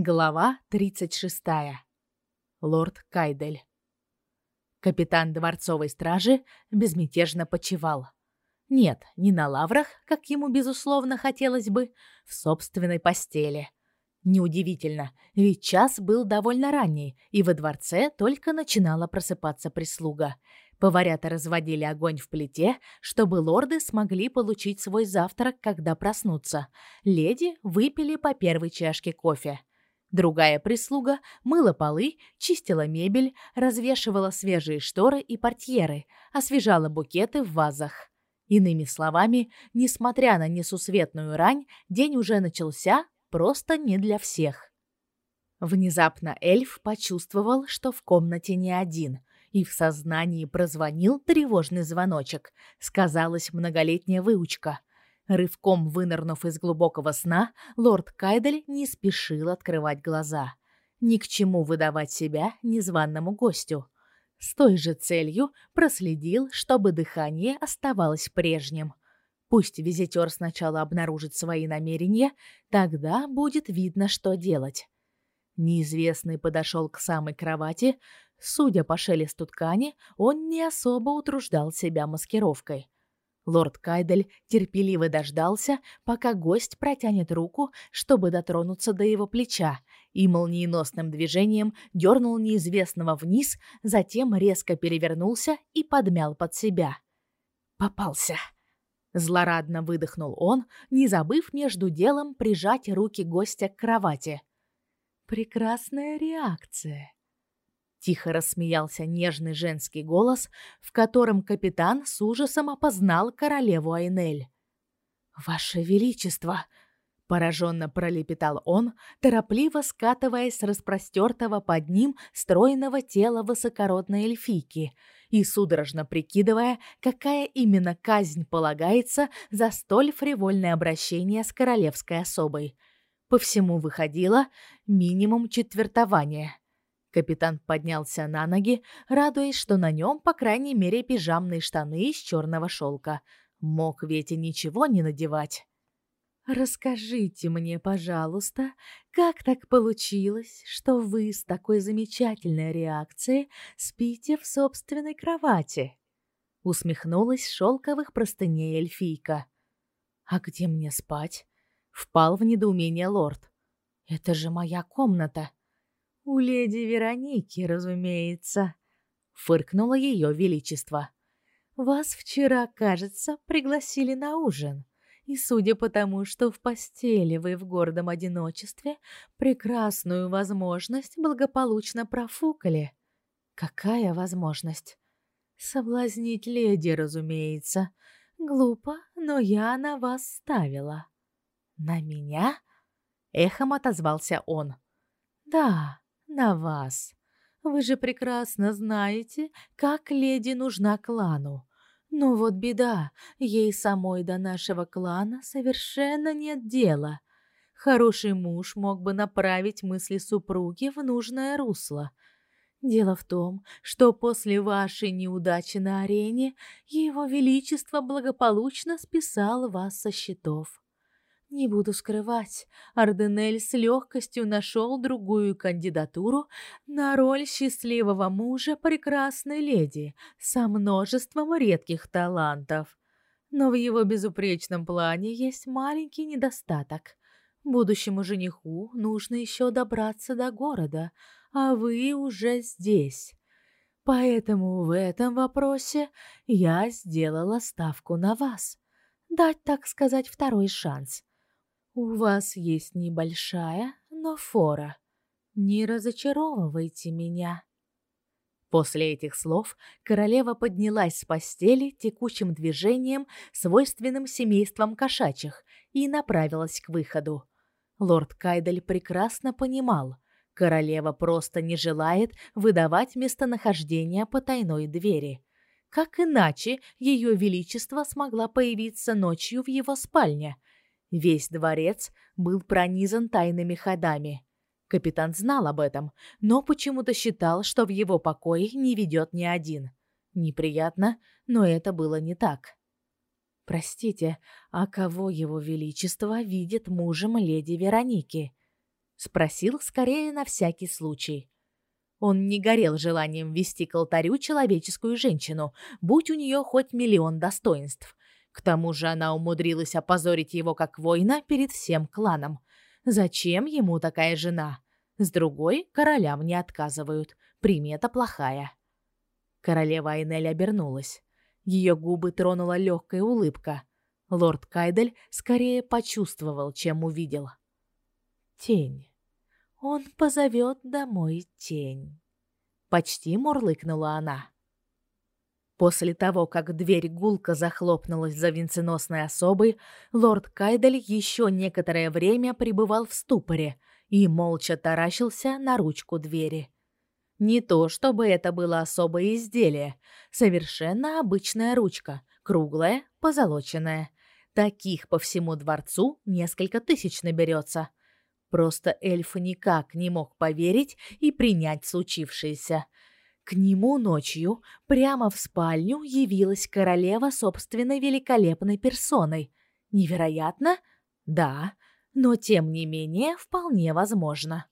Глава 36. Лорд Кайдель. Капитан дворцовой стражи безмятежно почивал. Нет, не на лаврах, как ему безусловно хотелось бы, в собственной постели. Неудивительно, ведь час был довольно ранний, и во дворце только начинала просыпаться прислуга. Поварята разводили огонь в плите, чтобы лорды смогли получить свой завтрак, когда проснутся. Леди выпили по первой чашке кофе. Другая прислуга мыла полы, чистила мебель, развешивала свежие шторы и портьеры, освежала букеты в вазах. Иными словами, несмотря на несусветную рань, день уже начался, просто не для всех. Внезапно эльф почувствовал, что в комнате не один, и в сознании прозвонил тревожный звоночек. Сказалась многолетняя выучка. Рывком вынырнув из глубокого сна, лорд Кайдель не спешил открывать глаза. Ни к чему выдавать себя незваному гостю. С той же целью проследил, чтобы дыхание оставалось прежним. Пусть визитер сначала обнаружит свои намерения, тогда будет видно, что делать. Неизвестный подошел к самой кровати. Судя по шелесту ткани, он не особо утруждал себя маскировкой. Лорд Кайдель терпеливо дождался, пока гость протянет руку, чтобы дотронуться до его плеча, и молниеносным движением дернул неизвестного вниз, затем резко перевернулся и подмял под себя. Попался. Злорадно выдохнул он, не забыв между делом прижать руки гостя к кровати. Прекрасная реакция. Тихо рассмеялся нежный женский голос, в котором капитан с ужасом опознал королеву Айнель. «Ваше Величество!» — пораженно пролепетал он, торопливо скатываясь с распростертого под ним стройного тела высокородной эльфийки и судорожно прикидывая, какая именно казнь полагается за столь фривольное обращение с королевской особой. По всему выходило минимум четвертование — Капитан поднялся на ноги, радуясь, что на нем, по крайней мере, пижамные штаны из черного шелка. Мог ведь и ничего не надевать. Расскажите мне, пожалуйста, как так получилось, что вы с такой замечательной реакцией спите в собственной кровати? Усмехнулась шелковых простыней эльфийка. А где мне спать? Впал в недоумение лорд. Это же моя комната. У леди Вероники, разумеется, фыркнуло ее величество. Вас вчера, кажется, пригласили на ужин. И судя по тому, что в постели вы в гордом одиночестве, прекрасную возможность благополучно профукали. Какая возможность? Соблазнить леди, разумеется. Глупо, но я на вас ставила. На меня? Эхом отозвался он. Да, на вас. Вы же прекрасно знаете, как леди нужна клану. Но вот беда, ей самой до нашего клана совершенно нет дела. Хороший муж мог бы направить мысли супруги в нужное русло. Дело в том, что после вашей неудачи на арене его величество благополучно списал вас со счетов. Не буду скрывать, Арденель с легкостью нашел другую кандидатуру на роль счастливого мужа прекрасной леди со множеством редких талантов. Но в его безупречном плане есть маленький недостаток. Будущему жениху нужно еще добраться до города, а вы уже здесь. Поэтому в этом вопросе я сделала ставку на вас. Дать, так сказать, второй шанс. У вас есть небольшая, но фора. Не разочаровывайте меня. После этих слов королева поднялась с постели текучим движением, свойственным семействам кошачьих, и направилась к выходу. Лорд Кайдель прекрасно понимал, королева просто не желает выдавать местонахождение потайной двери. Как иначе ее величество смогла появиться ночью в его спальне – Весь дворец был пронизан тайными ходами. Капитан знал об этом, но почему-то считал, что в его покое не ведет ни один. Неприятно, но это было не так. Простите, а кого его величество видит мужем леди Вероники? спросил скорее на всякий случай. Он не горел желанием вести к алтарю человеческую женщину, будь у нее хоть миллион достоинств. К тому же она умудрилась опозорить его как воина перед всем кланом. Зачем ему такая жена? С другой королям не отказывают. Примета плохая. Королева Айнель обернулась. Ее губы тронула легкая улыбка. Лорд Кайдель скорее почувствовал, чем увидел. Тень. Он позовет домой тень. Почти мурлыкнула она. После того, как дверь гулко захлопнулась за венценосной особой, лорд Кайдель еще некоторое время пребывал в ступоре и молча таращился на ручку двери. Не то, чтобы это было особое изделие, совершенно обычная ручка, круглая, позолоченная. Таких по всему дворцу несколько тысяч наберется. Просто эльф никак не мог поверить и принять случившееся. К нему ночью прямо в спальню явилась королева собственной великолепной персоной. Невероятно? Да, но тем не менее вполне возможно.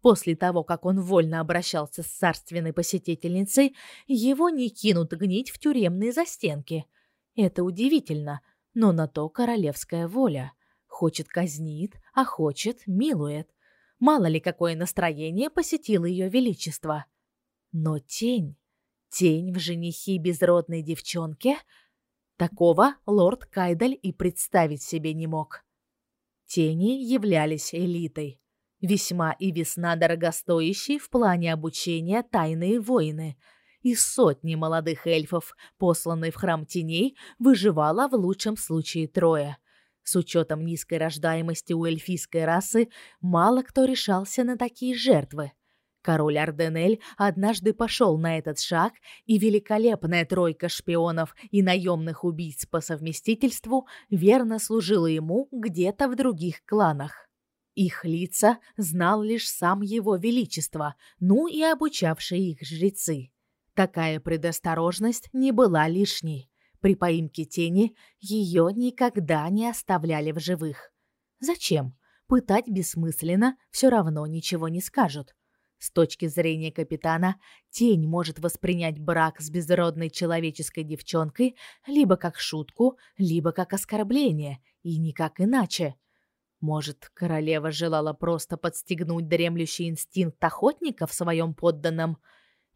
После того, как он вольно обращался с царственной посетительницей, его не кинут гнить в тюремные застенки. Это удивительно, но на то королевская воля. Хочет казнит, а хочет милует. Мало ли какое настроение посетило ее величество. Но тень, тень в женихи безродной девчонке, такого лорд Кайдаль и представить себе не мог. Тени являлись элитой, весьма и весьма дорогостоящие в плане обучения тайные воины. Из сотни молодых эльфов, посланной в храм теней, выживало в лучшем случае трое – с учетом низкой рождаемости у эльфийской расы, мало кто решался на такие жертвы. Король Арденель однажды пошел на этот шаг, и великолепная тройка шпионов и наемных убийц по совместительству верно служила ему где-то в других кланах. Их лица знал лишь сам его величество, ну и обучавшие их жрецы. Такая предосторожность не была лишней. При поимке тени ее никогда не оставляли в живых. Зачем? Пытать бессмысленно, все равно ничего не скажут. С точки зрения капитана, тень может воспринять брак с безродной человеческой девчонкой либо как шутку, либо как оскорбление, и никак иначе. Может, королева желала просто подстегнуть дремлющий инстинкт охотника в своем подданном?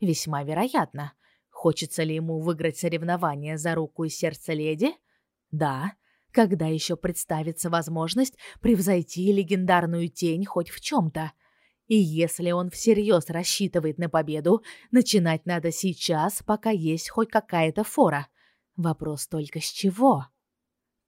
Весьма вероятно. Хочется ли ему выиграть соревнование за руку и сердце леди? Да. Когда еще представится возможность превзойти легендарную тень хоть в чем-то? И если он всерьез рассчитывает на победу, начинать надо сейчас, пока есть хоть какая-то фора. Вопрос только с чего?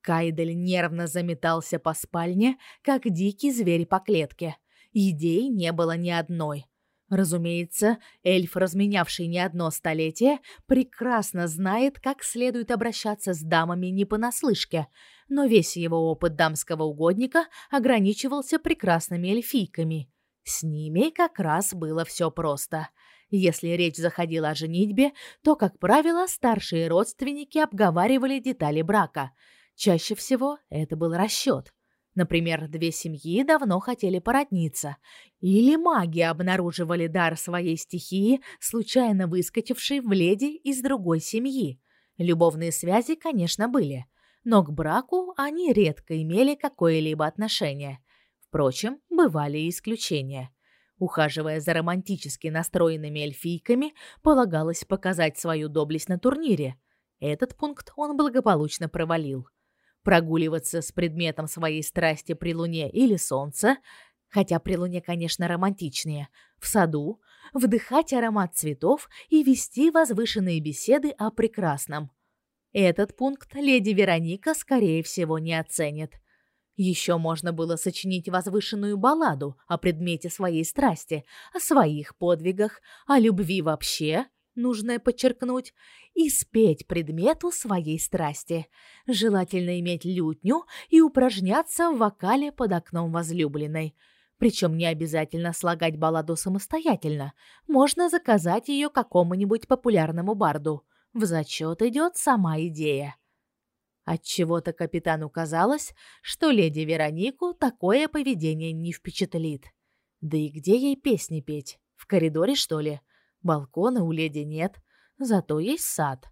Кайдель нервно заметался по спальне, как дикий зверь по клетке. Идей не было ни одной. Разумеется, эльф, разменявший не одно столетие, прекрасно знает, как следует обращаться с дамами не понаслышке, но весь его опыт дамского угодника ограничивался прекрасными эльфийками. С ними как раз было все просто. Если речь заходила о женитьбе, то, как правило, старшие родственники обговаривали детали брака. Чаще всего это был расчет. Например, две семьи давно хотели породниться, или маги обнаруживали дар своей стихии, случайно выскочившей в леди из другой семьи. Любовные связи, конечно, были, но к браку они редко имели какое-либо отношение. Впрочем, бывали и исключения. Ухаживая за романтически настроенными эльфийками, полагалось показать свою доблесть на турнире. Этот пункт он благополучно провалил прогуливаться с предметом своей страсти при луне или солнце, хотя при луне, конечно, романтичнее, в саду, вдыхать аромат цветов и вести возвышенные беседы о прекрасном. Этот пункт леди Вероника, скорее всего, не оценит. Еще можно было сочинить возвышенную балладу о предмете своей страсти, о своих подвигах, о любви вообще нужное подчеркнуть, и спеть предмету своей страсти. Желательно иметь лютню и упражняться в вокале под окном возлюбленной. Причем не обязательно слагать балладу самостоятельно. Можно заказать ее какому-нибудь популярному барду. В зачет идет сама идея. Отчего-то капитану казалось, что леди Веронику такое поведение не впечатлит. Да и где ей песни петь? В коридоре, что ли? Балкона у леди нет, зато есть сад.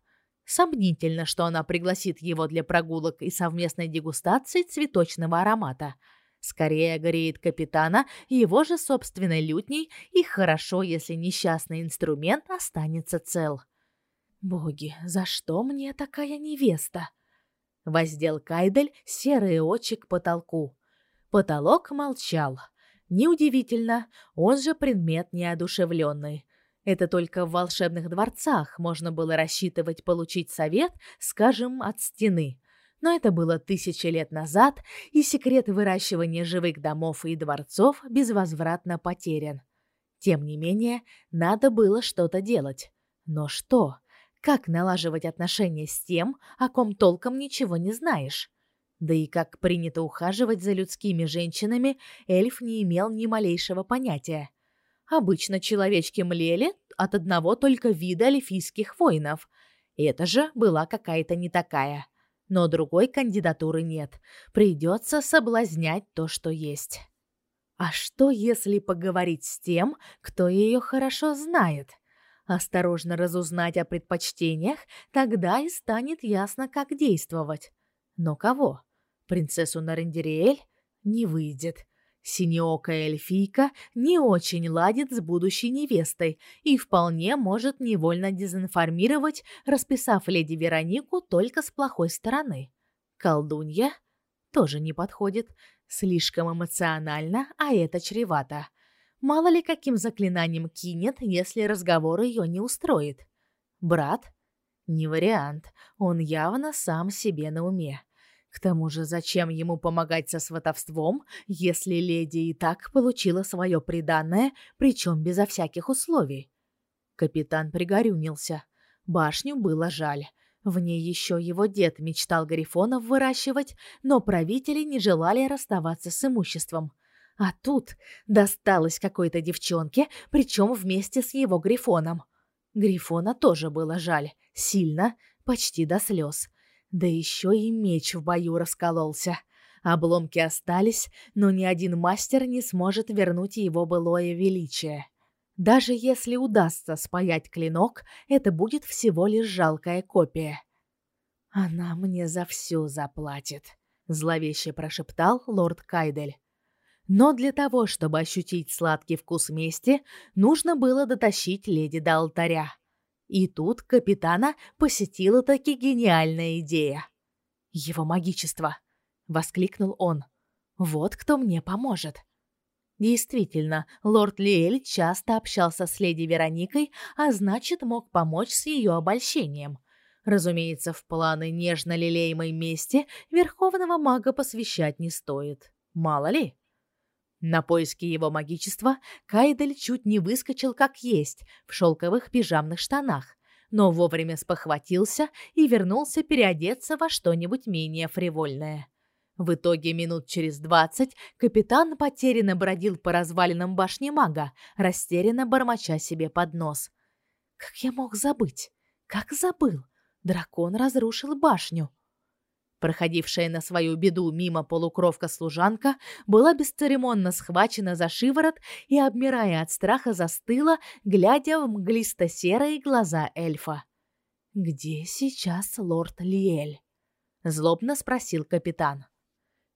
Сомнительно, что она пригласит его для прогулок и совместной дегустации цветочного аромата. Скорее гореет капитана его же собственной лютней, и хорошо, если несчастный инструмент останется цел. Боги, за что мне такая невеста? Воздел Кайдель серые очи к потолку. Потолок молчал. Неудивительно, он же предмет неодушевленный. Это только в волшебных дворцах можно было рассчитывать получить совет, скажем, от стены. Но это было тысячи лет назад, и секрет выращивания живых домов и дворцов безвозвратно потерян. Тем не менее, надо было что-то делать. Но что? Как налаживать отношения с тем, о ком толком ничего не знаешь? Да и как принято ухаживать за людскими женщинами, эльф не имел ни малейшего понятия. Обычно человечки млели от одного только вида эльфийских воинов. Это же была какая-то не такая. Но другой кандидатуры нет. Придется соблазнять то, что есть. А что, если поговорить с тем, кто ее хорошо знает? Осторожно разузнать о предпочтениях, тогда и станет ясно, как действовать. Но кого? Принцессу Нарендериэль не выйдет. Синеокая эльфийка не очень ладит с будущей невестой и вполне может невольно дезинформировать, расписав леди Веронику только с плохой стороны. Колдунья тоже не подходит, слишком эмоционально, а это чревато. Мало ли каким заклинанием кинет, если разговор ее не устроит. Брат? Не вариант. Он явно сам себе на уме. К тому же, зачем ему помогать со сватовством, если леди и так получила свое приданое, причем безо всяких условий? Капитан пригорюнился. Башню было жаль. В ней еще его дед мечтал грифонов выращивать, но правители не желали расставаться с имуществом. А тут досталось какой-то девчонке, причем вместе с его грифоном. Грифона тоже было жаль, сильно, почти до слез. Да еще и меч в бою раскололся. Обломки остались, но ни один мастер не сможет вернуть его былое величие. Даже если удастся спаять клинок, это будет всего лишь жалкая копия. Она мне за все заплатит, зловеще прошептал лорд Кайдель. Но для того, чтобы ощутить сладкий вкус мести, нужно было дотащить леди до алтаря. И тут капитана посетила таки гениальная идея. «Его магичество!» — воскликнул он. «Вот кто мне поможет!» Действительно, лорд Лиэль часто общался с леди Вероникой, а значит, мог помочь с ее обольщением. Разумеется, в планы нежно лелеемой мести верховного мага посвящать не стоит. Мало ли. На поиски его магичества Кайдель чуть не выскочил как есть в шелковых пижамных штанах, но вовремя спохватился и вернулся переодеться во что-нибудь менее фривольное. В итоге минут через двадцать капитан потерянно бродил по развалинам башни мага, растерянно бормоча себе под нос. Как я мог забыть? Как забыл? Дракон разрушил башню. Проходившая на свою беду мимо полукровка-служанка была бесцеремонно схвачена за шиворот и, обмирая от страха, застыла, глядя в мглисто-серые глаза эльфа. «Где сейчас лорд Лиэль?» — злобно спросил капитан.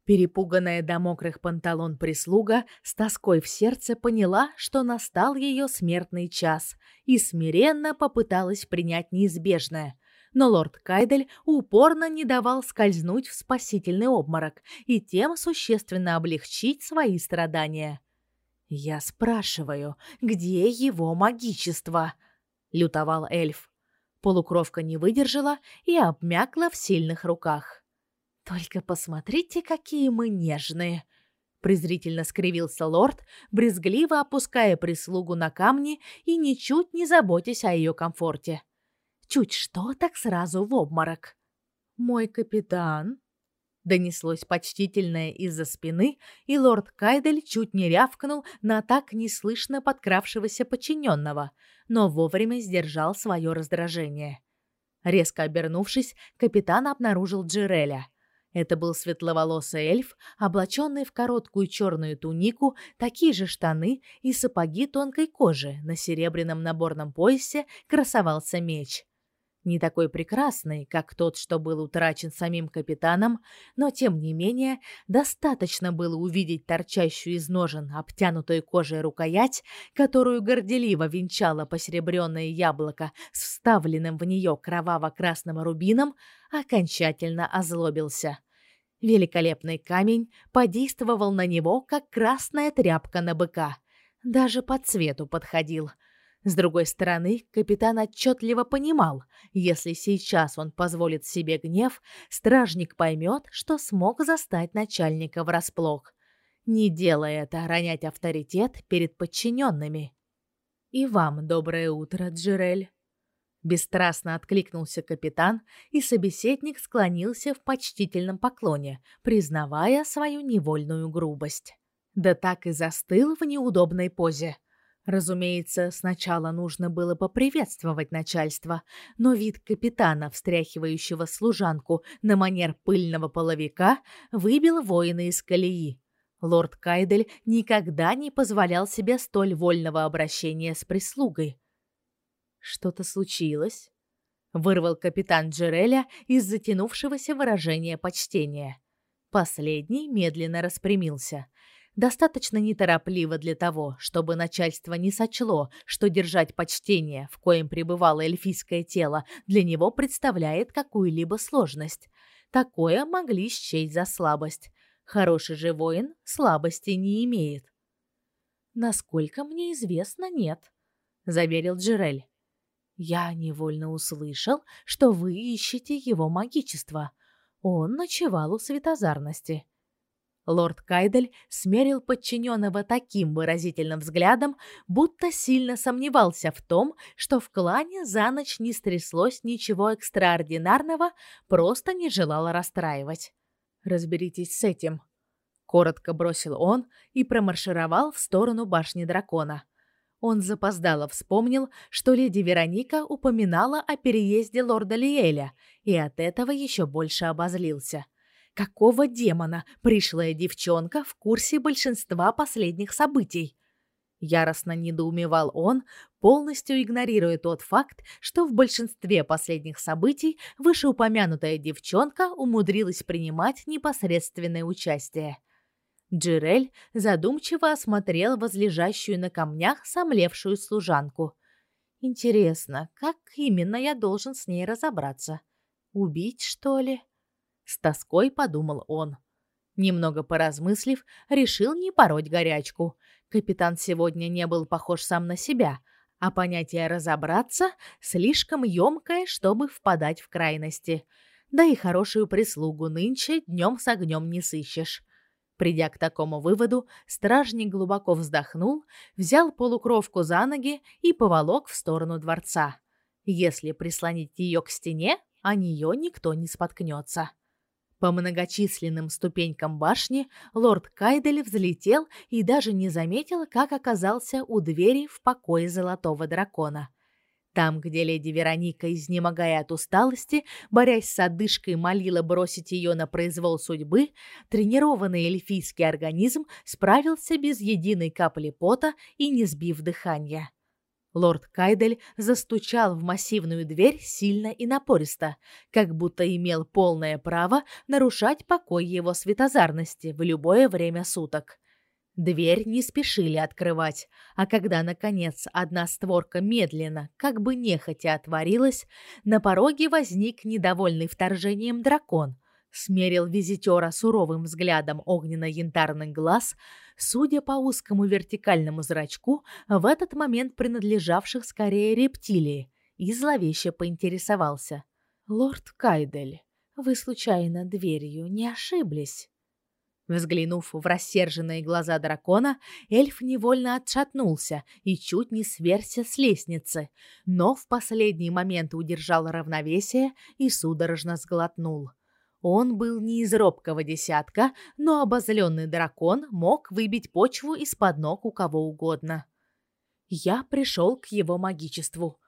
Перепуганная до мокрых панталон прислуга с тоской в сердце поняла, что настал ее смертный час, и смиренно попыталась принять неизбежное — но лорд Кайдель упорно не давал скользнуть в спасительный обморок и тем существенно облегчить свои страдания. «Я спрашиваю, где его магичество?» — лютовал эльф. Полукровка не выдержала и обмякла в сильных руках. «Только посмотрите, какие мы нежные!» презрительно скривился лорд, брезгливо опуская прислугу на камни и ничуть не заботясь о ее комфорте. Чуть что, так сразу в обморок. «Мой капитан», — донеслось почтительное из-за спины, и лорд Кайдель чуть не рявкнул на так неслышно подкравшегося подчиненного, но вовремя сдержал свое раздражение. Резко обернувшись, капитан обнаружил Джереля. Это был светловолосый эльф, облаченный в короткую черную тунику, такие же штаны и сапоги тонкой кожи. На серебряном наборном поясе красовался меч не такой прекрасный, как тот, что был утрачен самим капитаном, но тем не менее достаточно было увидеть торчащую из ножен обтянутую кожей рукоять, которую горделиво венчало посеребрённое яблоко с вставленным в нее кроваво-красным рубином, окончательно озлобился. Великолепный камень подействовал на него, как красная тряпка на быка. Даже по цвету подходил — с другой стороны, капитан отчетливо понимал, если сейчас он позволит себе гнев, стражник поймет, что смог застать начальника врасплох. Не делая это ронять авторитет перед подчиненными. «И вам доброе утро, Джерель!» Бесстрастно откликнулся капитан, и собеседник склонился в почтительном поклоне, признавая свою невольную грубость. Да так и застыл в неудобной позе – Разумеется, сначала нужно было поприветствовать начальство, но вид капитана, встряхивающего служанку на манер пыльного половика, выбил воина из колеи. Лорд Кайдель никогда не позволял себе столь вольного обращения с прислугой. Что-то случилось? Вырвал капитан Джереля из затянувшегося выражения почтения. Последний медленно распрямился – достаточно неторопливо для того, чтобы начальство не сочло, что держать почтение, в коем пребывало эльфийское тело, для него представляет какую-либо сложность. Такое могли счесть за слабость. Хороший же воин слабости не имеет. Насколько мне известно, нет, заверил Джерель. Я невольно услышал, что вы ищете его магичество. Он ночевал у светозарности. Лорд Кайдель смерил подчиненного таким выразительным взглядом, будто сильно сомневался в том, что в клане за ночь не стряслось ничего экстраординарного, просто не желал расстраивать. Разберитесь с этим, коротко бросил он и промаршировал в сторону башни дракона. Он запоздало вспомнил, что леди Вероника упоминала о переезде лорда Лиэля, и от этого еще больше обозлился. Какого демона пришлая девчонка в курсе большинства последних событий? Яростно недоумевал он, полностью игнорируя тот факт, что в большинстве последних событий вышеупомянутая девчонка умудрилась принимать непосредственное участие. Джирель задумчиво осмотрел возлежащую на камнях сомлевшую служанку. Интересно, как именно я должен с ней разобраться? Убить, что ли? С тоской подумал он. Немного поразмыслив, решил не пороть горячку. Капитан сегодня не был похож сам на себя, а понятие разобраться слишком ёмкое, чтобы впадать в крайности. Да и хорошую прислугу нынче днем с огнем не сыщешь. Придя к такому выводу, стражник глубоко вздохнул, взял полукровку за ноги и поволок в сторону дворца. Если прислонить ее к стене, о нее никто не споткнется. По многочисленным ступенькам башни лорд Кайдель взлетел и даже не заметил, как оказался у двери в покое золотого дракона. Там, где леди Вероника, изнемогая от усталости, борясь с одышкой, молила бросить ее на произвол судьбы, тренированный эльфийский организм справился без единой капли пота и не сбив дыхания. Лорд Кайдель застучал в массивную дверь сильно и напористо, как будто имел полное право нарушать покой его светозарности в любое время суток. Дверь не спешили открывать, а когда наконец одна створка медленно, как бы нехотя отворилась, на пороге возник недовольный вторжением дракон — смерил визитера суровым взглядом огненно-янтарных глаз, судя по узкому вертикальному зрачку, в этот момент принадлежавших скорее рептилии, и зловеще поинтересовался: "Лорд Кайдель, вы случайно дверью не ошиблись?" Взглянув в рассерженные глаза дракона, эльф невольно отшатнулся и чуть не сверся с лестницы, но в последний момент удержал равновесие и судорожно сглотнул. Он был не из робкого десятка, но обозленный дракон мог выбить почву из-под ног у кого угодно. Я пришел к его магичеству,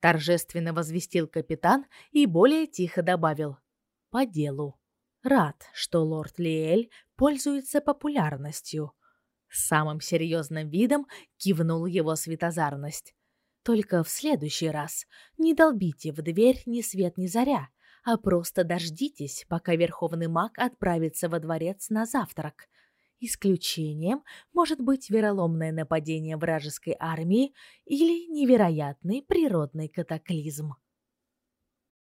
торжественно возвестил капитан и более тихо добавил: по делу. Рад, что лорд Лиэль пользуется популярностью. С самым серьезным видом кивнул его светозарность. Только в следующий раз не долбите в дверь ни свет ни заря, а просто дождитесь, пока верховный маг отправится во дворец на завтрак. Исключением может быть вероломное нападение вражеской армии или невероятный природный катаклизм.